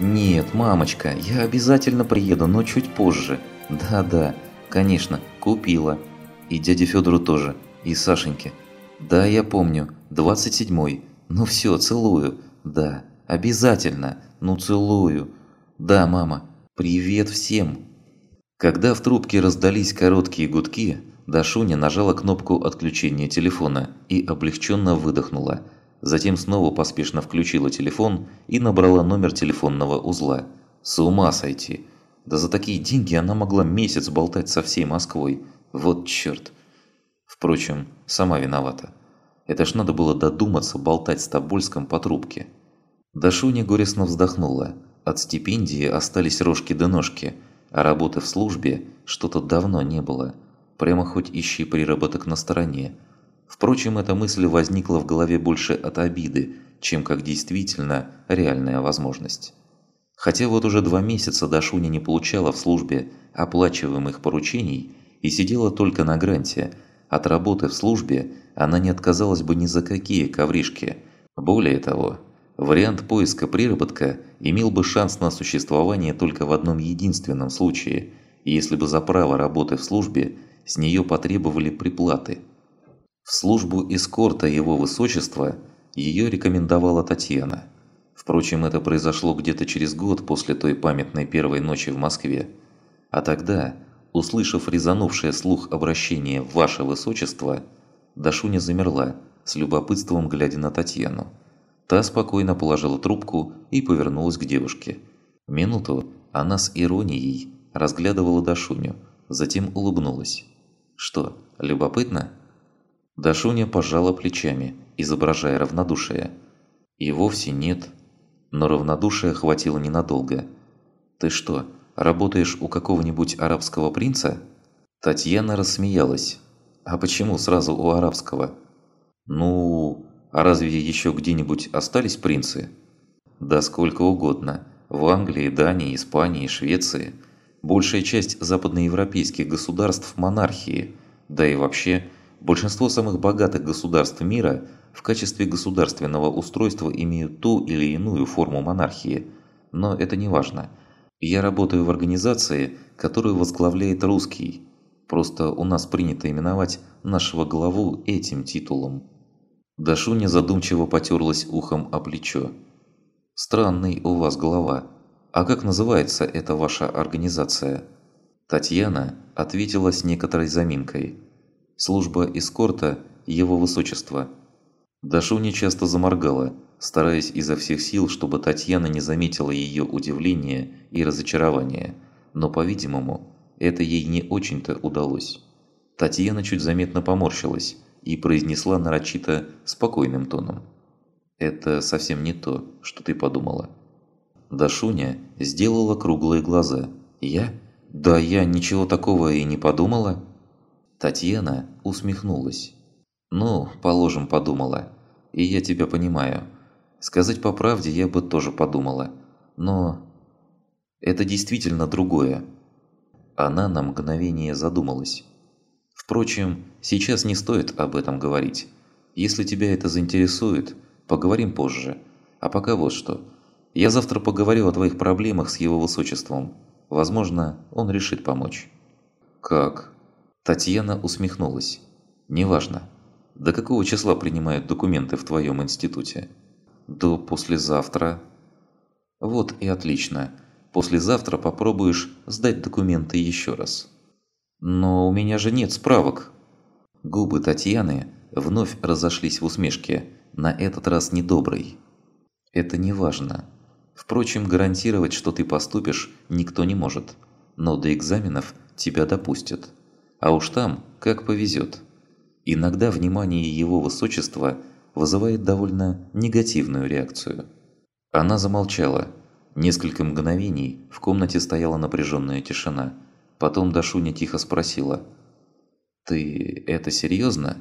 «Нет, мамочка, я обязательно приеду, но чуть позже». «Да-да, конечно, купила. И дяде Федору тоже, и Сашеньке». «Да, я помню, 27-й. Ну все, целую. Да, обязательно. Ну целую. Да, мама. Привет всем». Когда в трубке раздались короткие гудки, Дашуня нажала кнопку отключения телефона и облегченно выдохнула. Затем снова поспешно включила телефон и набрала номер телефонного узла. С ума сойти! Да за такие деньги она могла месяц болтать со всей Москвой. Вот черт! Впрочем, сама виновата. Это ж надо было додуматься болтать с Тобольском по трубке. Дашуня горестно вздохнула. От стипендии остались рожки да ножки, а работы в службе что-то давно не было – Прямо хоть ищи приработок на стороне. Впрочем, эта мысль возникла в голове больше от обиды, чем как действительно реальная возможность. Хотя вот уже два месяца Дашуня не получала в службе оплачиваемых поручений и сидела только на гранте, от работы в службе она не отказалась бы ни за какие ковришки. Более того, вариант поиска приработка имел бы шанс на существование только в одном единственном случае, если бы за право работы в службе с нее потребовали приплаты. В службу эскорта его высочества ее рекомендовала Татьяна. Впрочем, это произошло где-то через год после той памятной первой ночи в Москве. А тогда, услышав резанувшее слух обращение «Ваше Высочество», Дашуня замерла, с любопытством глядя на Татьяну. Та спокойно положила трубку и повернулась к девушке. Минуту она с иронией разглядывала Дашуню, затем улыбнулась. Что, любопытно? Дашуня пожала плечами, изображая равнодушие. И вовсе нет. Но равнодушия хватило ненадолго. Ты что, работаешь у какого-нибудь арабского принца? Татьяна рассмеялась. А почему сразу у арабского? Ну, а разве еще где-нибудь остались принцы? Да сколько угодно. В Англии, Дании, Испании, Швеции – большая часть западноевропейских государств – монархии, да и вообще большинство самых богатых государств мира в качестве государственного устройства имеют ту или иную форму монархии. Но это не важно. Я работаю в организации, которую возглавляет русский. Просто у нас принято именовать нашего главу этим титулом. Дашуня задумчиво потерлась ухом о плечо. «Странный у вас глава», «А как называется эта ваша организация?» Татьяна ответила с некоторой заминкой. «Служба эскорта Его Высочества». Дашуня часто заморгала, стараясь изо всех сил, чтобы Татьяна не заметила ее удивление и разочарование, но, по-видимому, это ей не очень-то удалось. Татьяна чуть заметно поморщилась и произнесла нарочито спокойным тоном. «Это совсем не то, что ты подумала». Дашуня сделала круглые глаза. «Я? Да я ничего такого и не подумала». Татьяна усмехнулась. «Ну, положим, подумала. И я тебя понимаю. Сказать по правде я бы тоже подумала. Но это действительно другое». Она на мгновение задумалась. «Впрочем, сейчас не стоит об этом говорить. Если тебя это заинтересует, поговорим позже. А пока вот что». Я завтра поговорю о твоих проблемах с его высочеством. Возможно, он решит помочь». «Как?» Татьяна усмехнулась. «Неважно. До какого числа принимают документы в твоем институте?» «До послезавтра». «Вот и отлично. Послезавтра попробуешь сдать документы еще раз». «Но у меня же нет справок». Губы Татьяны вновь разошлись в усмешке, на этот раз недоброй. «Это не важно. Впрочем, гарантировать, что ты поступишь, никто не может. Но до экзаменов тебя допустят. А уж там, как повезет. Иногда внимание его высочества вызывает довольно негативную реакцию. Она замолчала. Несколько мгновений в комнате стояла напряженная тишина. Потом Дашуня тихо спросила. «Ты это серьезно?»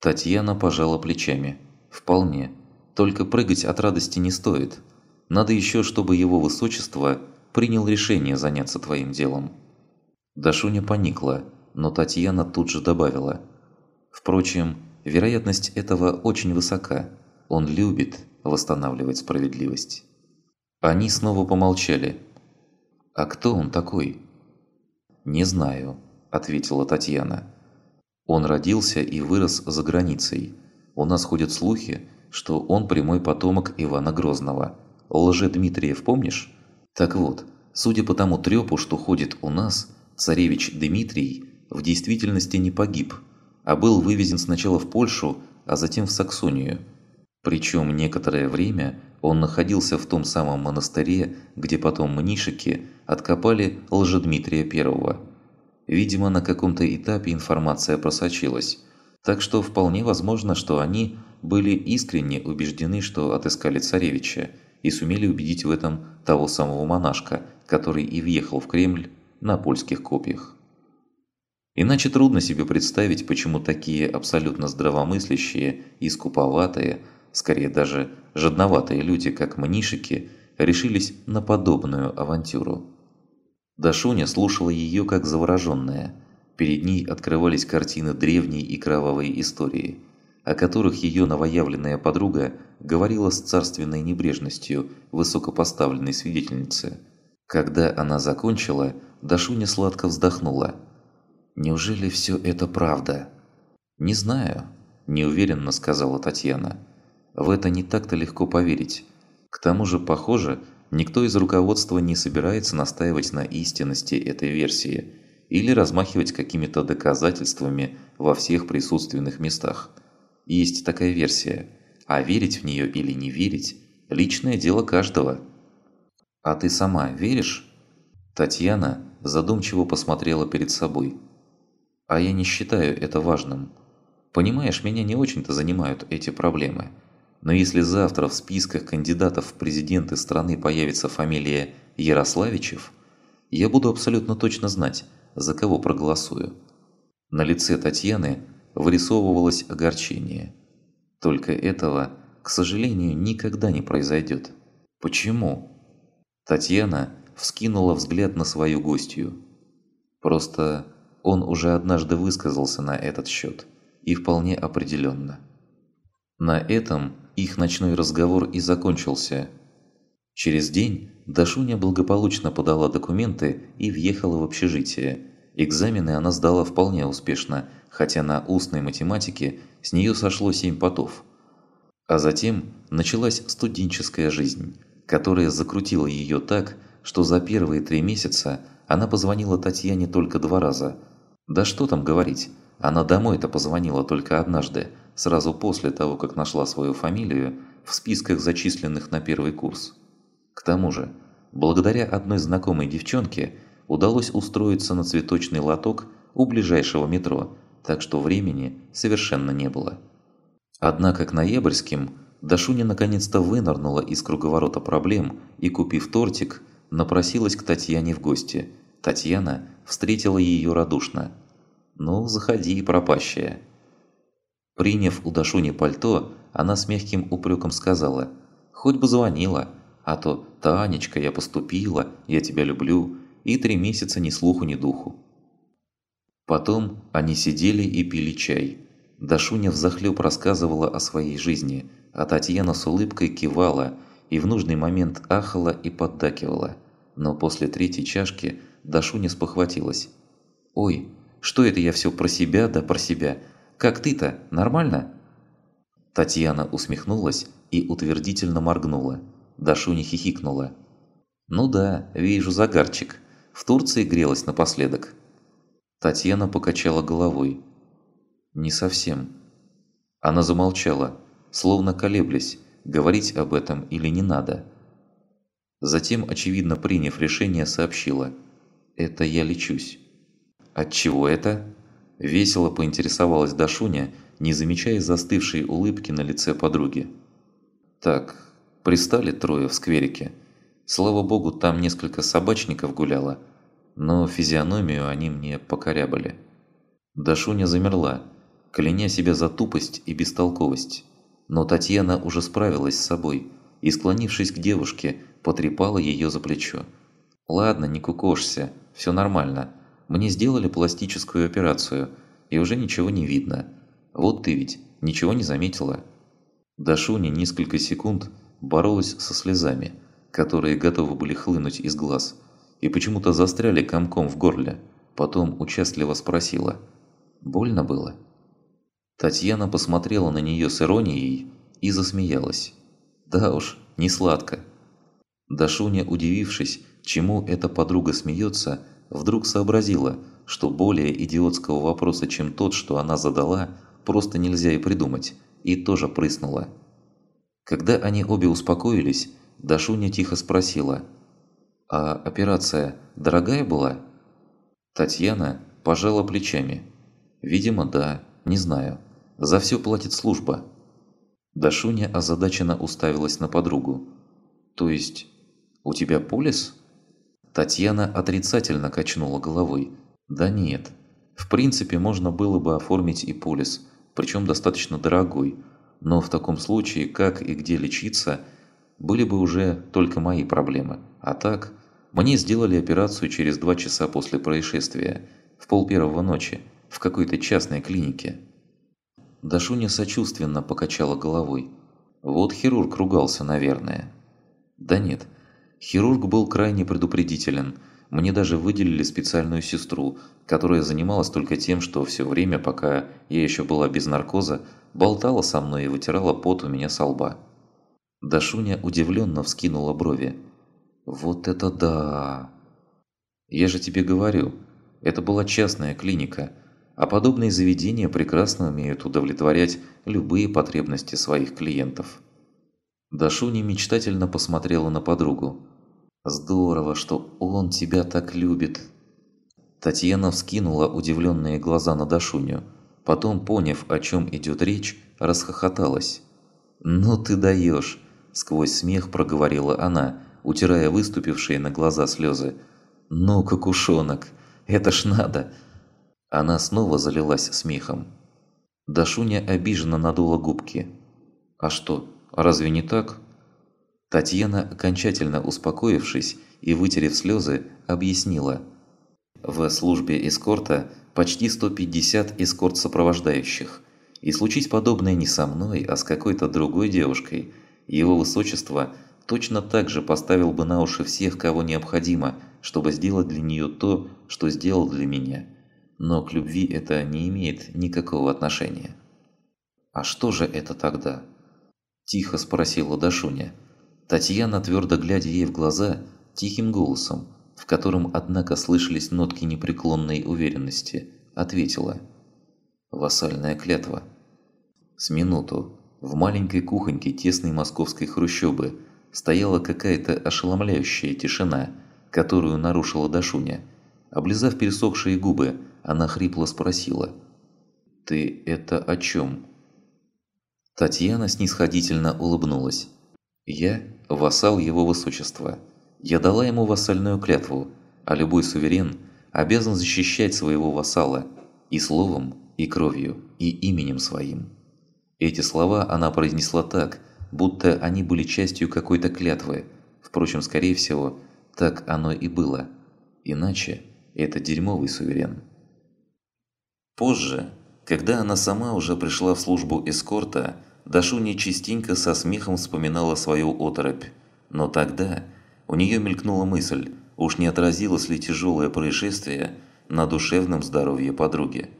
Татьяна пожала плечами. «Вполне. Только прыгать от радости не стоит. Надо еще, чтобы его высочество принял решение заняться твоим делом». Дашуня поникла, но Татьяна тут же добавила. «Впрочем, вероятность этого очень высока. Он любит восстанавливать справедливость». Они снова помолчали. «А кто он такой?» «Не знаю», – ответила Татьяна. «Он родился и вырос за границей. У нас ходят слухи, что он прямой потомок Ивана Грозного. Лже-Дмитриев помнишь? Так вот, судя по тому трёпу, что ходит у нас, царевич Дмитрий в действительности не погиб, а был вывезен сначала в Польшу, а затем в Саксонию. Причем некоторое время он находился в том самом монастыре, где потом мнишики откопали Лжедмитрия I. Видимо, на каком-то этапе информация просочилась. Так что вполне возможно, что они были искренне убеждены, что отыскали царевича, и сумели убедить в этом того самого монашка, который и въехал в Кремль на польских копьях. Иначе трудно себе представить, почему такие абсолютно здравомыслящие и скуповатые, скорее даже жадноватые люди, как мнишики, решились на подобную авантюру. Дашуня слушала ее как завороженная. Перед ней открывались картины древней и кровавой истории – о которых ее новоявленная подруга говорила с царственной небрежностью высокопоставленной свидетельницы. Когда она закончила, Дашуня сладко вздохнула. «Неужели все это правда?» «Не знаю», – неуверенно сказала Татьяна. «В это не так-то легко поверить. К тому же, похоже, никто из руководства не собирается настаивать на истинности этой версии или размахивать какими-то доказательствами во всех присутственных местах. Есть такая версия, а верить в нее или не верить – личное дело каждого. А ты сама веришь? Татьяна задумчиво посмотрела перед собой. А я не считаю это важным. Понимаешь, меня не очень-то занимают эти проблемы. Но если завтра в списках кандидатов в президенты страны появится фамилия Ярославичев, я буду абсолютно точно знать, за кого проголосую. На лице Татьяны вырисовывалось огорчение. Только этого, к сожалению, никогда не произойдет. Почему? Татьяна вскинула взгляд на свою гостью. Просто он уже однажды высказался на этот счет, и вполне определенно. На этом их ночной разговор и закончился. Через день Дашуня благополучно подала документы и въехала в общежитие. Экзамены она сдала вполне успешно – хотя на устной математике с нее сошло семь потов. А затем началась студенческая жизнь, которая закрутила ее так, что за первые три месяца она позвонила Татьяне только два раза. Да что там говорить, она домой-то позвонила только однажды, сразу после того, как нашла свою фамилию в списках зачисленных на первый курс. К тому же, благодаря одной знакомой девчонке удалось устроиться на цветочный лоток у ближайшего метро – так что времени совершенно не было. Однако к ноябрьским Дашуня наконец-то вынырнула из круговорота проблем и, купив тортик, напросилась к Татьяне в гости. Татьяна встретила ее радушно. «Ну, заходи, пропащая». Приняв у Дашуни пальто, она с мягким упреком сказала, «Хоть бы звонила, а то «Танечка, я поступила, я тебя люблю» и три месяца ни слуху, ни духу». Потом они сидели и пили чай. Дашуня взахлеб рассказывала о своей жизни, а Татьяна с улыбкой кивала и в нужный момент ахала и поддакивала. Но после третьей чашки Дашуня спохватилась. «Ой, что это я все про себя да про себя? Как ты-то, нормально?» Татьяна усмехнулась и утвердительно моргнула. Дашуня хихикнула. «Ну да, вижу загарчик. В Турции грелась напоследок». Татьяна покачала головой. «Не совсем». Она замолчала, словно колеблясь, говорить об этом или не надо. Затем, очевидно приняв решение, сообщила. «Это я лечусь». «От чего это?» Весело поинтересовалась Дашуня, не замечая застывшей улыбки на лице подруги. «Так, пристали трое в скверике. Слава богу, там несколько собачников гуляло, но физиономию они мне покорябали. Дашуня замерла, кляня себя за тупость и бестолковость. Но Татьяна уже справилась с собой и, склонившись к девушке, потрепала ее за плечо. «Ладно, не кукошься, все нормально. Мне сделали пластическую операцию, и уже ничего не видно. Вот ты ведь ничего не заметила». Дашуня несколько секунд боролась со слезами, которые готовы были хлынуть из глаз, и почему-то застряли комком в горле. Потом участливо спросила. «Больно было?» Татьяна посмотрела на нее с иронией и засмеялась. «Да уж, не сладко». Дашуня, удивившись, чему эта подруга смеется, вдруг сообразила, что более идиотского вопроса, чем тот, что она задала, просто нельзя и придумать, и тоже прыснула. Когда они обе успокоились, Дашуня тихо спросила, «А операция дорогая была?» Татьяна пожала плечами. «Видимо, да, не знаю. За все платит служба». Дашуня озадаченно уставилась на подругу. «То есть, у тебя полис?» Татьяна отрицательно качнула головой. «Да нет. В принципе, можно было бы оформить и полис, причем достаточно дорогой. Но в таком случае, как и где лечиться – были бы уже только мои проблемы. А так, мне сделали операцию через два часа после происшествия, в пол первого ночи, в какой-то частной клинике. Дашуня сочувственно покачала головой. Вот хирург ругался, наверное. Да нет, хирург был крайне предупредителен. Мне даже выделили специальную сестру, которая занималась только тем, что все время, пока я еще была без наркоза, болтала со мной и вытирала пот у меня со лба. Дашуня удивленно вскинула брови. «Вот это да!» «Я же тебе говорю, это была частная клиника, а подобные заведения прекрасно умеют удовлетворять любые потребности своих клиентов». Дашуня мечтательно посмотрела на подругу. «Здорово, что он тебя так любит!» Татьяна вскинула удивленные глаза на Дашуню. Потом, поняв, о чем идет речь, расхохоталась. «Ну ты даешь! Сквозь смех проговорила она, утирая выступившие на глаза слезы. «Ну, кукушонок, это ж надо!» Она снова залилась смехом. Дашуня обиженно надула губки. «А что, разве не так?» Татьяна, окончательно успокоившись и вытерев слезы, объяснила. В службе эскорта почти 150 эскорт-сопровождающих. И случись подобное не со мной, а с какой-то другой девушкой – его высочество точно так же поставил бы на уши всех, кого необходимо, чтобы сделать для нее то, что сделал для меня. Но к любви это не имеет никакого отношения. «А что же это тогда?» – тихо спросила Дашуня. Татьяна, твердо глядя ей в глаза, тихим голосом, в котором, однако, слышались нотки непреклонной уверенности, ответила. «Вассальная клятва». С минуту, в маленькой кухоньке тесной московской хрущобы стояла какая-то ошеломляющая тишина, которую нарушила Дашуня. Облизав пересохшие губы, она хрипло спросила. «Ты это о чем?» Татьяна снисходительно улыбнулась. «Я – вассал его высочества. Я дала ему вассальную клятву, а любой суверен обязан защищать своего вассала и словом, и кровью, и именем своим». Эти слова она произнесла так, будто они были частью какой-то клятвы. Впрочем, скорее всего, так оно и было. Иначе это дерьмовый суверен. Позже, когда она сама уже пришла в службу эскорта, Дашуня частенько со смехом вспоминала свою оторопь. Но тогда у нее мелькнула мысль, уж не отразилось ли тяжелое происшествие на душевном здоровье подруги.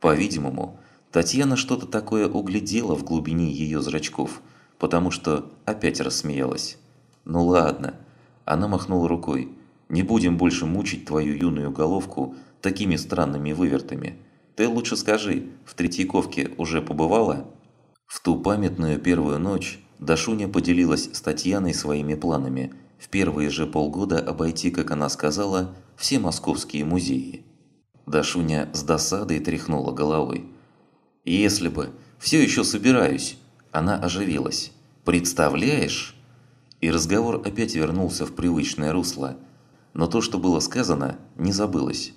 По-видимому, Татьяна что-то такое углядела в глубине ее зрачков, потому что опять рассмеялась. «Ну ладно». Она махнула рукой. «Не будем больше мучить твою юную головку такими странными вывертами. Ты лучше скажи, в Третьяковке уже побывала?» В ту памятную первую ночь Дашуня поделилась с Татьяной своими планами в первые же полгода обойти, как она сказала, все московские музеи. Дашуня с досадой тряхнула головой. Если бы. Все еще собираюсь. Она оживилась. Представляешь? И разговор опять вернулся в привычное русло. Но то, что было сказано, не забылось.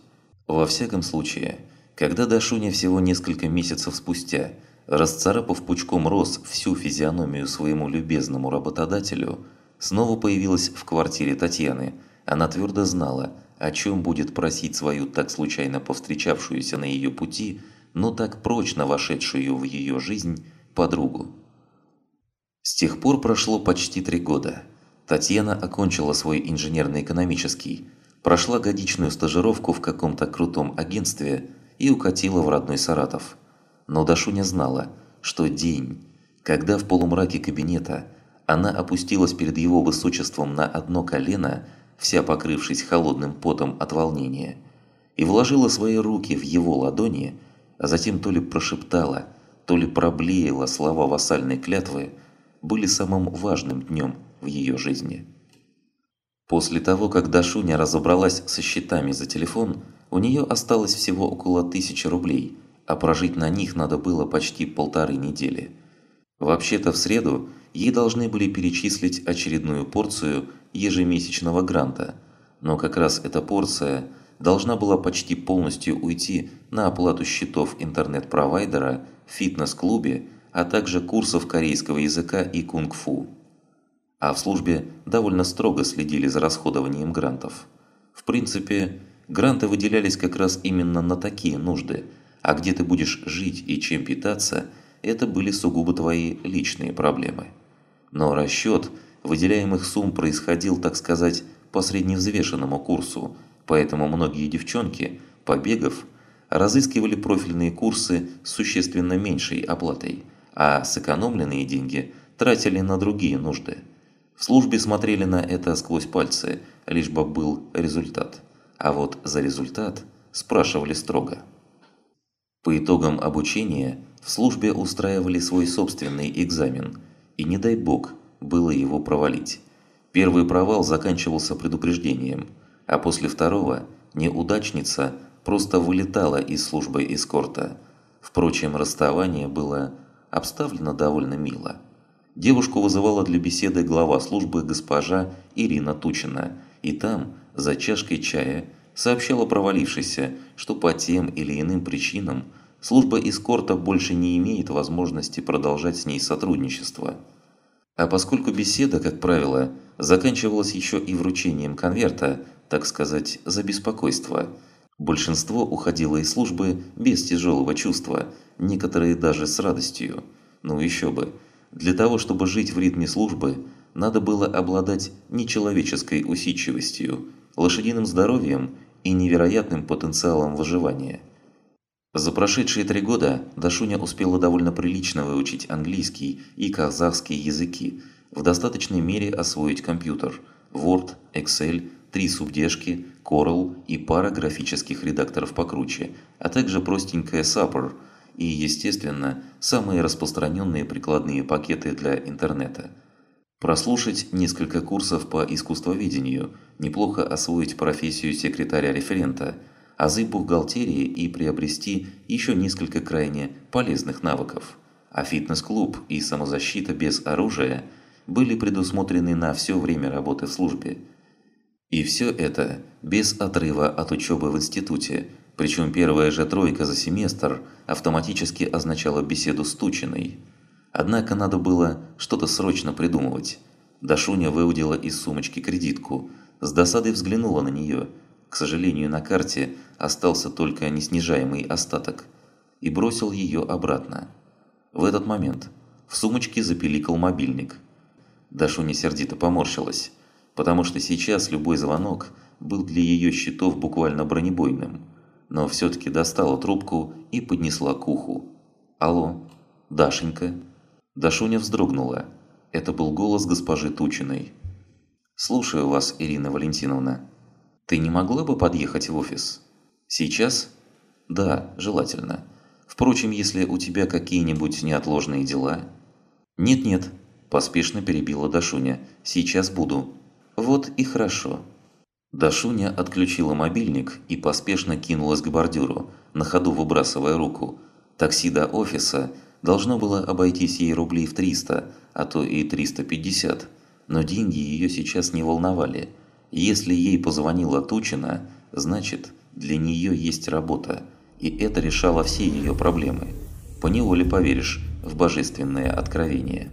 Во всяком случае, когда Дашуня всего несколько месяцев спустя, расцарапав пучком роз всю физиономию своему любезному работодателю, снова появилась в квартире Татьяны, она твердо знала, о чем будет просить свою так случайно повстречавшуюся на ее пути – но так прочно вошедшую в ее жизнь подругу. С тех пор прошло почти три года. Татьяна окончила свой инженерно-экономический, прошла годичную стажировку в каком-то крутом агентстве и укатила в родной Саратов. Но Дашуня знала, что день, когда в полумраке кабинета она опустилась перед его высочеством на одно колено, вся покрывшись холодным потом от волнения, и вложила свои руки в его ладони, а затем то ли прошептала, то ли проблеяла слова вассальной клятвы, были самым важным днем в ее жизни. После того, как Дашуня разобралась со счетами за телефон, у нее осталось всего около тысячи рублей, а прожить на них надо было почти полторы недели. Вообще-то в среду ей должны были перечислить очередную порцию ежемесячного гранта, но как раз эта порция должна была почти полностью уйти на оплату счетов интернет-провайдера, фитнес-клубе, а также курсов корейского языка и кунг-фу а в службе довольно строго следили за расходованием грантов. В принципе, гранты выделялись как раз именно на такие нужды, а где ты будешь жить и чем питаться, это были сугубо твои личные проблемы. Но расчет выделяемых сумм происходил, так сказать, по средневзвешенному курсу, поэтому многие девчонки, побегав, разыскивали профильные курсы с существенно меньшей оплатой, а сэкономленные деньги тратили на другие нужды – в службе смотрели на это сквозь пальцы, лишь бы был результат. А вот за результат спрашивали строго. По итогам обучения в службе устраивали свой собственный экзамен, и не дай бог было его провалить. Первый провал заканчивался предупреждением, а после второго неудачница просто вылетала из службы эскорта. Впрочем, расставание было обставлено довольно мило. Девушку вызывала для беседы глава службы госпожа Ирина Тучина, и там, за чашкой чая, сообщала провалившейся, что по тем или иным причинам служба эскорта больше не имеет возможности продолжать с ней сотрудничество. А поскольку беседа, как правило, заканчивалась еще и вручением конверта, так сказать, за беспокойство, большинство уходило из службы без тяжелого чувства, некоторые даже с радостью. Ну еще бы – для того, чтобы жить в ритме службы, надо было обладать нечеловеческой усидчивостью, лошадиным здоровьем и невероятным потенциалом выживания. За прошедшие три года Дашуня успела довольно прилично выучить английский и казахский языки, в достаточной мере освоить компьютер, Word, Excel, три субдержки, Corel и пара графических редакторов покруче, а также простенькая Sapper – и, естественно, самые распространенные прикладные пакеты для интернета. Прослушать несколько курсов по искусствоведению, неплохо освоить профессию секретаря-референта, азы бухгалтерии и приобрести еще несколько крайне полезных навыков. А фитнес-клуб и самозащита без оружия были предусмотрены на все время работы в службе. И все это без отрыва от учебы в институте – причем первая же тройка за семестр автоматически означала беседу с Тучиной. Однако надо было что-то срочно придумывать. Дашуня выудила из сумочки кредитку, с досадой взглянула на нее. К сожалению, на карте остался только неснижаемый остаток. И бросил ее обратно. В этот момент в сумочке запиликал мобильник. Дашуня сердито поморщилась, потому что сейчас любой звонок был для ее счетов буквально бронебойным но все-таки достала трубку и поднесла к уху. «Алло, Дашенька?» Дашуня вздрогнула. Это был голос госпожи Тучиной. «Слушаю вас, Ирина Валентиновна. Ты не могла бы подъехать в офис? Сейчас?» «Да, желательно. Впрочем, если у тебя какие-нибудь неотложные дела...» «Нет-нет», – поспешно перебила Дашуня. «Сейчас буду». «Вот и хорошо». Дашуня отключила мобильник и поспешно кинулась к бордюру, на ходу выбрасывая руку. Такси до офиса должно было обойтись ей рублей в 300, а то и 350, но деньги ее сейчас не волновали. Если ей позвонила Тучина, значит, для нее есть работа, и это решало все ее проблемы. Поневоле поверишь в божественное откровение.